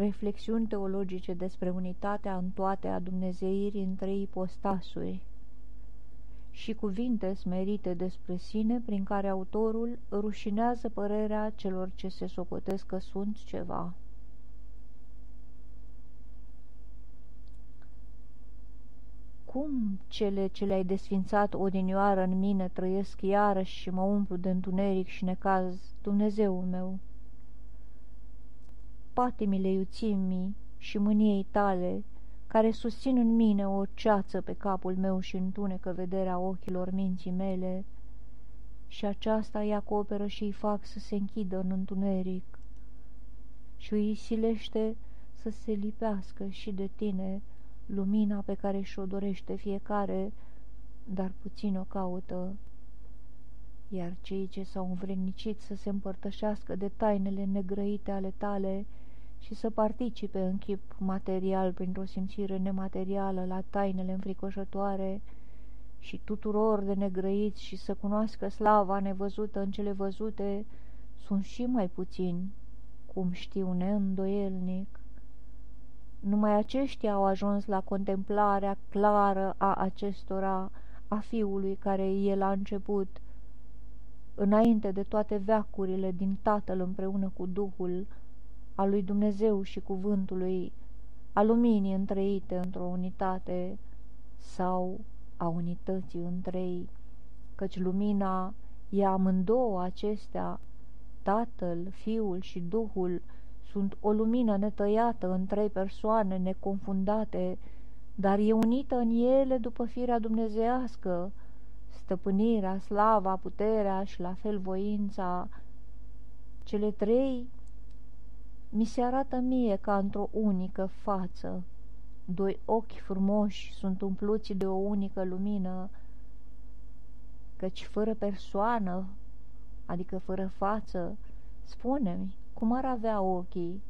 reflexiuni teologice despre unitatea în toate a Dumnezeirii în trei postasuri și cuvinte smerite despre sine prin care autorul rușinează părerea celor ce se socotesc că sunt ceva. Cum cele ce le-ai desfințat odinioară în mine trăiesc iarăși și mă umplu de întuneric și necaz, Dumnezeul meu? Patimile iuțimii și mâniei tale, care susțin în mine o ceață pe capul meu și întunecă vederea ochilor minții mele, și aceasta îi acoperă și îi fac să se închidă în întuneric și îi silește să se lipească și de tine, lumina pe care și-o dorește fiecare, dar puțin o caută. Iar cei ce s-au învrednicit să se împărtășească de tainele negrăite ale tale și să participe în chip material printr-o simțire nematerială la tainele înfricoșătoare și tuturor de negrăiți și să cunoască slava nevăzută în cele văzute, sunt și mai puțini, cum știu neîndoielnic. Numai aceștia au ajuns la contemplarea clară a acestora, a Fiului care e la început, înainte de toate veacurile din Tatăl împreună cu Duhul, al lui Dumnezeu și cuvântului, a luminii întreite într-o unitate sau a unității întrei, căci lumina e amândouă acestea, Tatăl, Fiul și Duhul, sunt o lumină netăiată în trei persoane neconfundate, dar e unită în ele după firea dumnezească, stăpânirea, slava, puterea și la fel voința. Cele trei mi se arată mie ca într-o unică față. Doi ochi frumoși sunt umpluți de o unică lumină, căci fără persoană, adică fără față, spune-mi, cum ar avea ochii,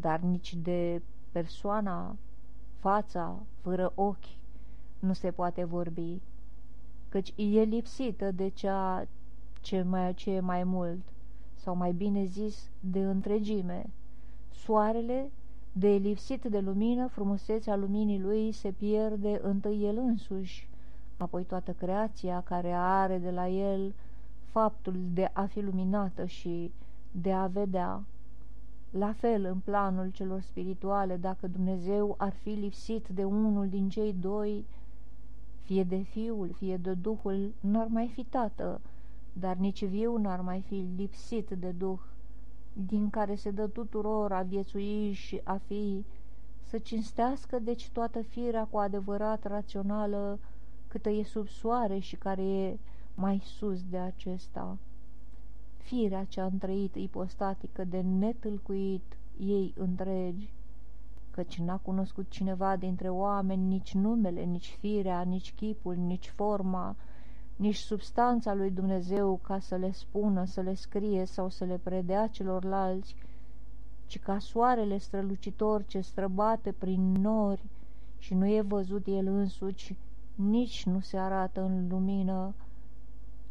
dar nici de persoana, fața, fără ochi, nu se poate vorbi, căci e lipsită de cea ce mai, ce e mai mult, sau mai bine zis, de întregime. Soarele, de lipsit de lumină, frumusețea luminii lui se pierde întâi el însuși, apoi toată creația care are de la el faptul de a fi luminată și de a vedea. La fel, în planul celor spirituale, dacă Dumnezeu ar fi lipsit de unul din cei doi, fie de Fiul, fie de Duhul, n-ar mai fi Tată, dar nici viu n-ar mai fi lipsit de Duh, din care se dă tuturor a viețui și a fi, să cinstească deci toată firea cu adevărat rațională, câtă e sub soare și care e mai sus de acesta. Firea cea întrăit ipostatică de netâlcuit ei întregi, căci n-a cunoscut cineva dintre oameni nici numele, nici firea, nici chipul, nici forma, nici substanța lui Dumnezeu ca să le spună, să le scrie sau să le predea celorlalți, ci ca soarele strălucitor ce străbate prin nori și nu e văzut el însuși, nici nu se arată în lumină,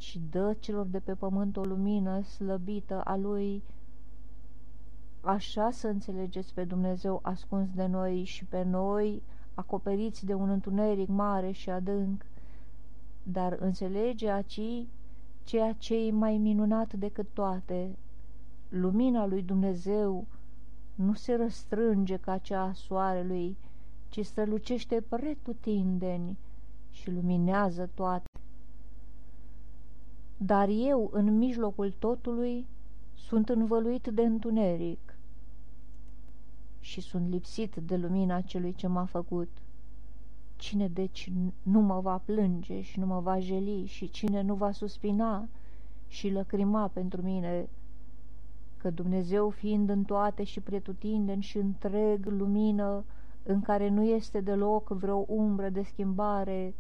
și dă celor de pe pământ o lumină slăbită a lui, așa să înțelegeți pe Dumnezeu ascuns de noi și pe noi acoperiți de un întuneric mare și adânc, dar înțelege aci ceea ce e mai minunat decât toate. Lumina lui Dumnezeu nu se răstrânge ca cea a soarelui, ci strălucește pretutindeni și luminează toate dar eu, în mijlocul totului, sunt învăluit de întuneric și sunt lipsit de lumina celui ce m-a făcut. Cine deci nu mă va plânge și nu mă va jeli și cine nu va suspina și lăcrima pentru mine, că Dumnezeu fiind în toate și pretutindeni și întreg lumină, în care nu este deloc vreo umbră de schimbare,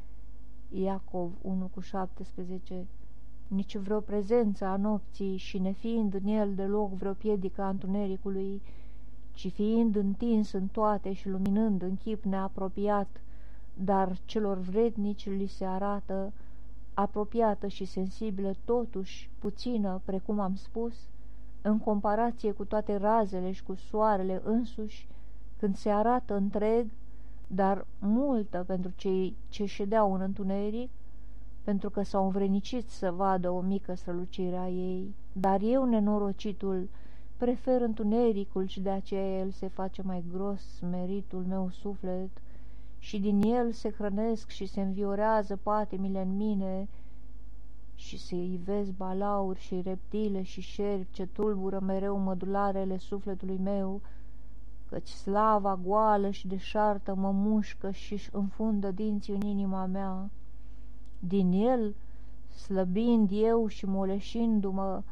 Iacov 1 cu 17, nici vreo prezență a nopții și nefiind în el deloc vreo piedică a întunericului, ci fiind întins în toate și luminând în chip neapropiat, dar celor vrednici li se arată, apropiată și sensibilă totuși, puțină, precum am spus, în comparație cu toate razele și cu soarele însuși, când se arată întreg, dar multă pentru cei ce ședeau în întuneric, pentru că s-au învrenicit să vadă o mică strălucire a ei. Dar eu, nenorocitul, prefer întunericul și de aceea el se face mai gros meritul meu suflet și din el se hrănesc și se înviorează patimile în mine și se ivez balauri și reptile și șerpi ce tulbură mereu mădularele sufletului meu, căci slava goală și deșartă mă mușcă și înfundă dinții în inima mea. Din el, slăbind eu și moleșindu-mă,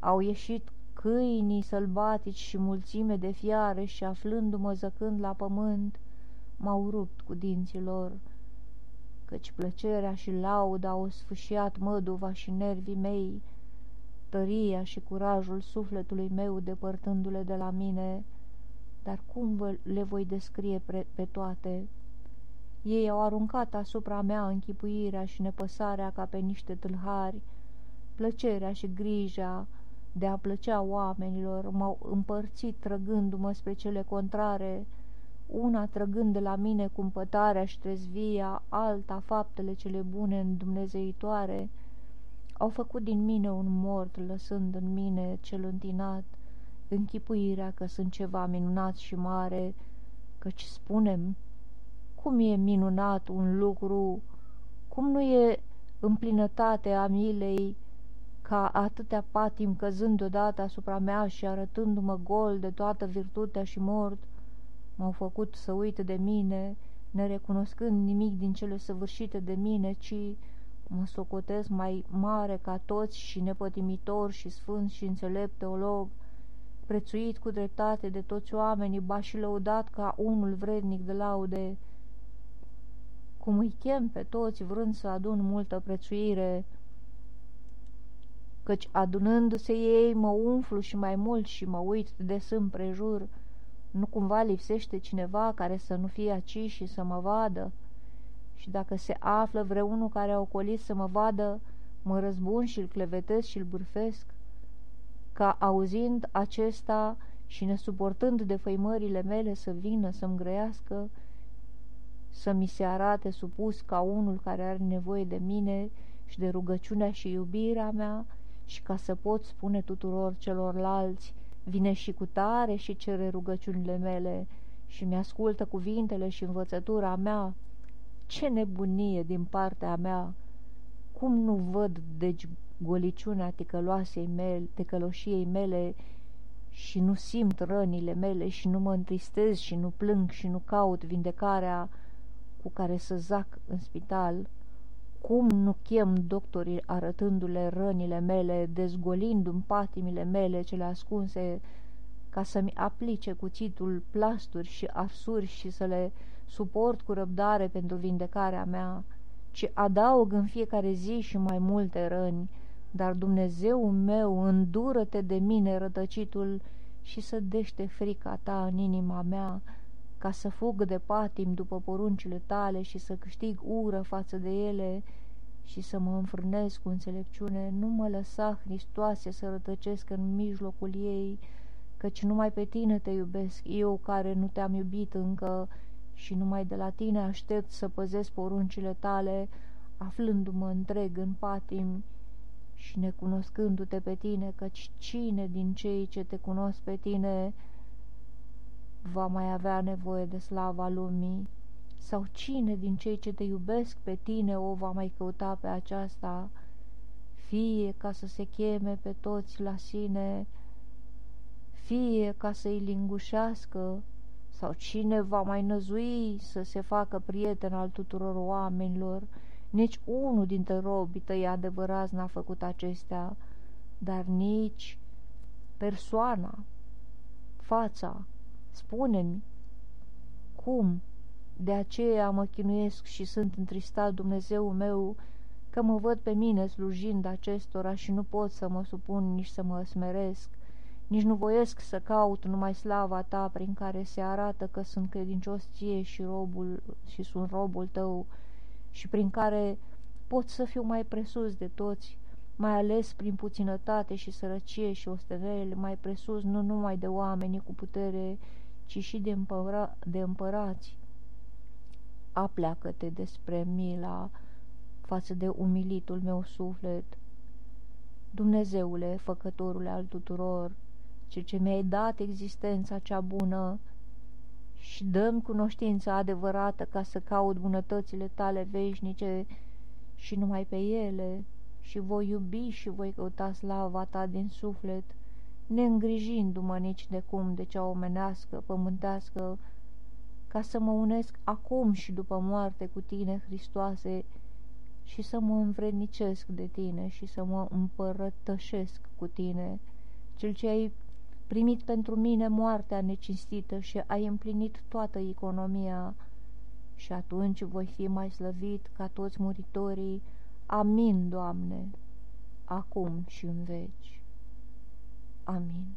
au ieșit câinii sălbatici și mulțime de fiare și aflându-mă zăcând la pământ, m-au rupt cu dinții lor, căci plăcerea și lauda au sfâșiat măduva și nervii mei, tăria și curajul sufletului meu depărtându-le de la mine, dar cum vă le voi descrie pe toate? Ei au aruncat asupra mea închipuirea și nepăsarea ca pe niște tâlhari, plăcerea și grija de a plăcea oamenilor m-au împărțit trăgându-mă spre cele contrare, una trăgând de la mine cumpătarea și trezvia, alta faptele cele bune în Dumnezeitoare, au făcut din mine un mort, lăsând în mine cel întinat, închipuirea că sunt ceva minunat și mare, căci spunem, cum e minunat un lucru, cum nu e împlinătatea milei ca atâtea patim căzând deodată asupra mea și arătându-mă gol de toată virtutea și mort, m-au făcut să uit de mine, nerecunoscând nimic din cele săvârșite de mine, ci mă socotesc mai mare ca toți și nepătimitor și sfânt și înțelept teolog, prețuit cu dreptate de toți oamenii, ba și lăudat ca unul vrednic de laude, cum îi chem pe toți vrând să adun multă prețuire, căci adunându-se ei mă umflu și mai mult și mă uit de prejur, nu cumva lipsește cineva care să nu fie aici și să mă vadă? Și dacă se află vreunul care a ocolit să mă vadă, mă răzbun și-l clevetesc și-l bârfesc? Ca auzind acesta și nesuportând de făimările mele să vină să-mi grăiască, să mi se arate supus ca unul care are nevoie de mine și de rugăciunea și iubirea mea și ca să pot spune tuturor celorlalți vine și cu tare și cere rugăciunile mele și mi-ascultă cuvintele și învățătura mea. Ce nebunie din partea mea! Cum nu văd deci goliciunea ticăloasei mele, ticăloșiei mele și nu simt rănile mele și nu mă întristez și nu plâng și nu caut vindecarea cu care să zac în spital? Cum nu chem doctorii arătându-le rănile mele, dezgolindu-mi patimile mele cele ascunse, ca să-mi aplice cuțitul plasturi și arsuri și să le suport cu răbdare pentru vindecarea mea, ci adaug în fiecare zi și mai multe răni, dar Dumnezeu meu, îndură-te de mine rătăcitul și să dește frica ta în inima mea, ca să fug de patim după poruncile tale și să câștig ură față de ele și să mă înfrânez cu înțelepciune, nu mă lăsa, Hristoase, să rătăcesc în mijlocul ei, căci numai pe tine te iubesc, eu care nu te-am iubit încă și numai de la tine aștept să păzesc poruncile tale, aflându-mă întreg în patim și necunoscându-te pe tine, căci cine din cei ce te cunosc pe tine va mai avea nevoie de slava lumii? Sau cine din cei ce te iubesc pe tine o va mai căuta pe aceasta, fie ca să se cheme pe toți la sine, fie ca să-i lingușească, sau cine va mai năzui să se facă prieten al tuturor oamenilor, nici unul dintre robii tăi adevărați n-a făcut acestea, dar nici persoana, fața, spune-mi, cum? De aceea mă chinuiesc și sunt întristat, Dumnezeu meu, că mă văd pe mine slujind acestora și nu pot să mă supun nici să mă smeresc, nici nu voiesc să caut numai slava ta prin care se arată că sunt credincios ție și, robul, și sunt robul tău și prin care pot să fiu mai presus de toți, mai ales prin puținătate și sărăcie și ostenele, mai presus nu numai de oamenii cu putere, ci și de, împăra, de împărați. Apleacă-te despre mila față de umilitul meu suflet. Dumnezeule, făcătorule al tuturor, cel ce mi-ai dat existența cea bună, și dăm cunoștința adevărată ca să caut bunătățile tale veșnice și numai pe ele, și voi iubi și voi căuta slava ta din suflet, neîngrijindu-mă nici de cum de cea omenească, pământească, ca să mă unesc acum și după moarte cu tine, Hristoase, și să mă învrednicesc de tine și să mă împărătășesc cu tine, cel ce ai primit pentru mine moartea necinstită și ai împlinit toată economia, și atunci voi fi mai slăvit ca toți muritorii. Amin, Doamne, acum și în veci. Amin.